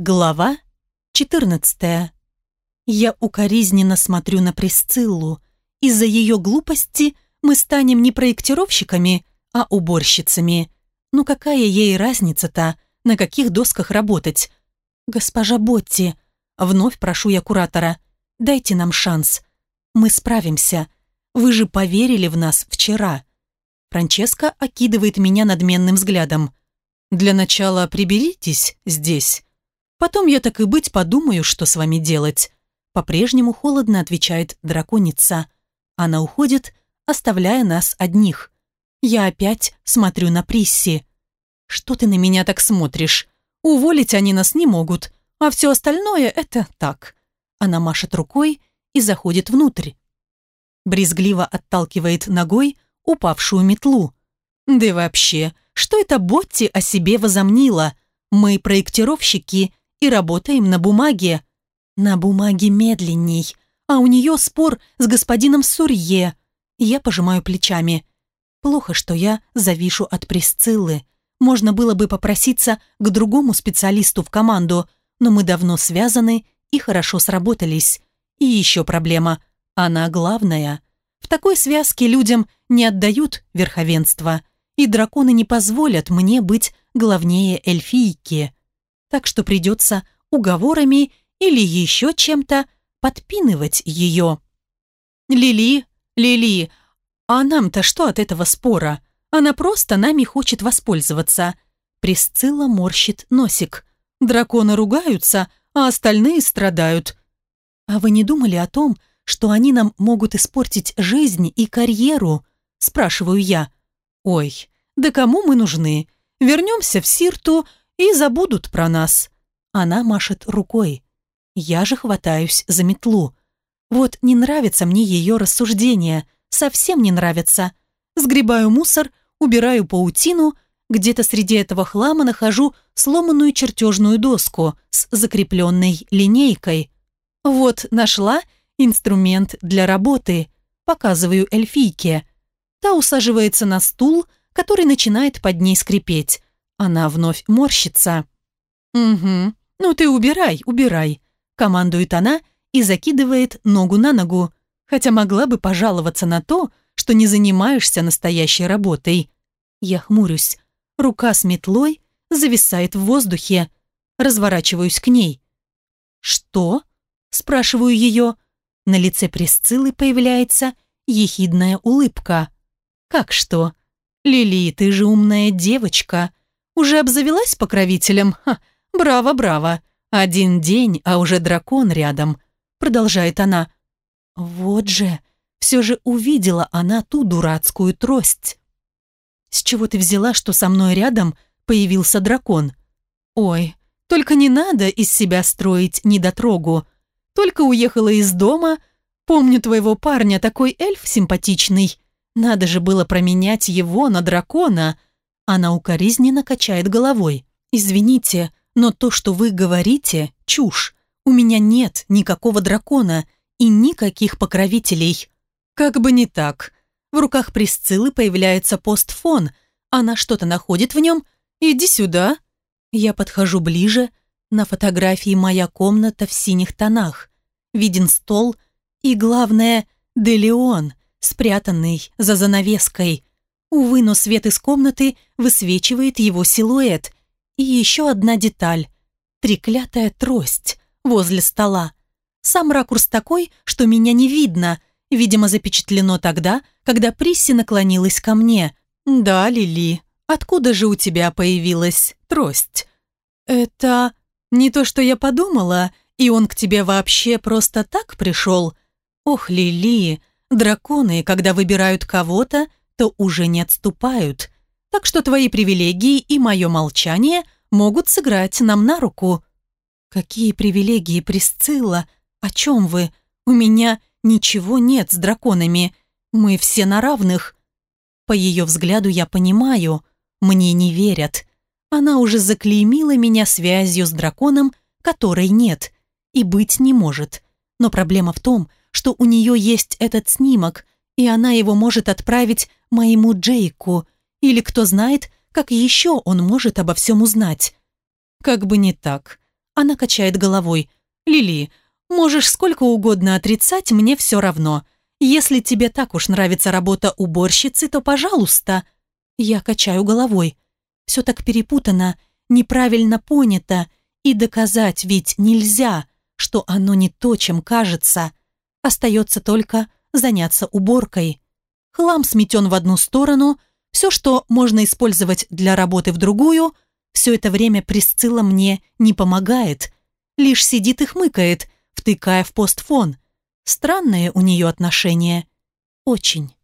Глава 14. Я укоризненно смотрю на Присциллу. Из-за ее глупости мы станем не проектировщиками, а уборщицами. Ну какая ей разница-то, на каких досках работать? Госпожа Ботти, вновь прошу я куратора, дайте нам шанс. Мы справимся. Вы же поверили в нас вчера. Франческа окидывает меня надменным взглядом. Для начала приберитесь здесь Потом я так и быть подумаю, что с вами делать. По-прежнему холодно отвечает драконица. Она уходит, оставляя нас одних. Я опять смотрю на Присси. Что ты на меня так смотришь? Уволить они нас не могут, а все остальное это так. Она машет рукой и заходит внутрь. Брезгливо отталкивает ногой упавшую метлу. Да и вообще, что это Ботти о себе возомнила? Мы, проектировщики, и работаем на бумаге». «На бумаге медленней, а у нее спор с господином Сурье». Я пожимаю плечами. Плохо, что я завишу от Присциллы. Можно было бы попроситься к другому специалисту в команду, но мы давно связаны и хорошо сработались. И еще проблема. Она главная. В такой связке людям не отдают верховенство, и драконы не позволят мне быть главнее эльфийки так что придется уговорами или еще чем-то подпинывать ее. «Лили, Лили, а нам-то что от этого спора? Она просто нами хочет воспользоваться». Присцилла морщит носик. «Драконы ругаются, а остальные страдают». «А вы не думали о том, что они нам могут испортить жизнь и карьеру?» Спрашиваю я. «Ой, да кому мы нужны? Вернемся в Сирту, и забудут про нас». Она машет рукой. Я же хватаюсь за метлу. Вот не нравится мне ее рассуждение, совсем не нравится. Сгребаю мусор, убираю паутину, где-то среди этого хлама нахожу сломанную чертежную доску с закрепленной линейкой. Вот нашла инструмент для работы. Показываю эльфийке. Та усаживается на стул, который начинает под ней скрипеть. Она вновь морщится. «Угу, ну ты убирай, убирай», – командует она и закидывает ногу на ногу, хотя могла бы пожаловаться на то, что не занимаешься настоящей работой. Я хмурюсь. Рука с метлой зависает в воздухе. Разворачиваюсь к ней. «Что?» – спрашиваю ее. На лице Пресциллы появляется ехидная улыбка. «Как что? Лили, ты же умная девочка!» Уже обзавелась покровителем? Ха, браво, браво. Один день, а уже дракон рядом», — продолжает она. «Вот же, все же увидела она ту дурацкую трость». «С чего ты взяла, что со мной рядом появился дракон?» «Ой, только не надо из себя строить недотрогу. Только уехала из дома. Помню твоего парня, такой эльф симпатичный. Надо же было променять его на дракона. Она укоризненно качает головой. «Извините, но то, что вы говорите, чушь. У меня нет никакого дракона и никаких покровителей». Как бы не так. В руках Присциллы появляется постфон. Она что-то находит в нем. «Иди сюда». Я подхожу ближе. На фотографии моя комната в синих тонах. Виден стол и, главное, Делеон, спрятанный за занавеской – Увы, но свет из комнаты высвечивает его силуэт. И еще одна деталь. Треклятая трость возле стола. Сам ракурс такой, что меня не видно. Видимо, запечатлено тогда, когда Присси наклонилась ко мне. «Да, Лили, откуда же у тебя появилась трость?» «Это не то, что я подумала, и он к тебе вообще просто так пришел?» «Ох, Лили, драконы, когда выбирают кого-то, то уже не отступают. Так что твои привилегии и мое молчание могут сыграть нам на руку». «Какие привилегии, Присцилла? О чем вы? У меня ничего нет с драконами. Мы все на равных». По ее взгляду я понимаю, мне не верят. Она уже заклеймила меня связью с драконом, которой нет и быть не может. Но проблема в том, что у нее есть этот снимок – и она его может отправить моему Джейку, или кто знает, как еще он может обо всем узнать. Как бы не так. Она качает головой. «Лили, можешь сколько угодно отрицать, мне все равно. Если тебе так уж нравится работа уборщицы, то пожалуйста». Я качаю головой. Все так перепутано, неправильно понято, и доказать ведь нельзя, что оно не то, чем кажется. Остается только заняться уборкой. Хлам сметен в одну сторону, все, что можно использовать для работы в другую, все это время Присцилла мне не помогает, лишь сидит и хмыкает, втыкая в постфон. Странное у нее отношение. Очень.